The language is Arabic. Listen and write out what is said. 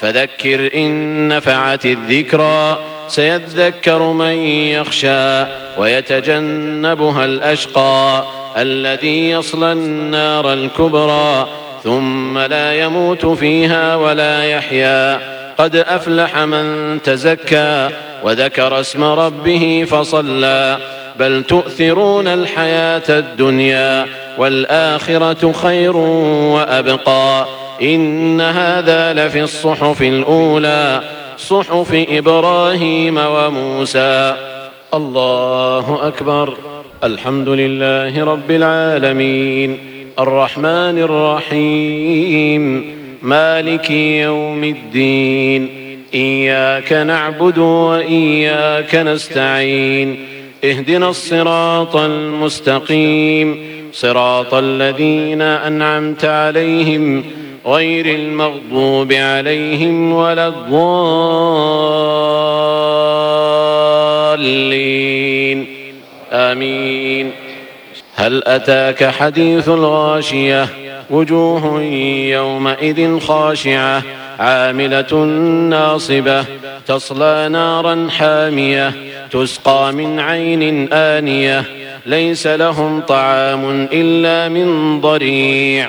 فذكر إن نفعت الذكرى سيذكر من يخشى ويتجنبها الأشقى الذي يصلى النار الكبرى ثم لا يموت فيها ولا يحيا. قد أفلح من تزكى وذكر اسم ربه فصلى. بل تؤثرون الحياة الدنيا والآخرة خير وأبقى. إن هذا لفي الصحف الأولى صحف إبراهيم وموسى. الله أكبر. الحمد لله رب العالمين. الرحمن الرحيم. مالك يوم الدين. إياك نعبد وإياك نستعين. اهدنا الصراط المستقيم. صراط الذين أنعمت عليهم غير المغضوب عليهم ولا الضالين. آمين. هل أتاك حديث الغاشية؟ وجوه يومئذ خاشعة عاملة ناصبة تصلى نارا حامية تسقى من عين آنية ليس لهم طعام إلا من ضريع.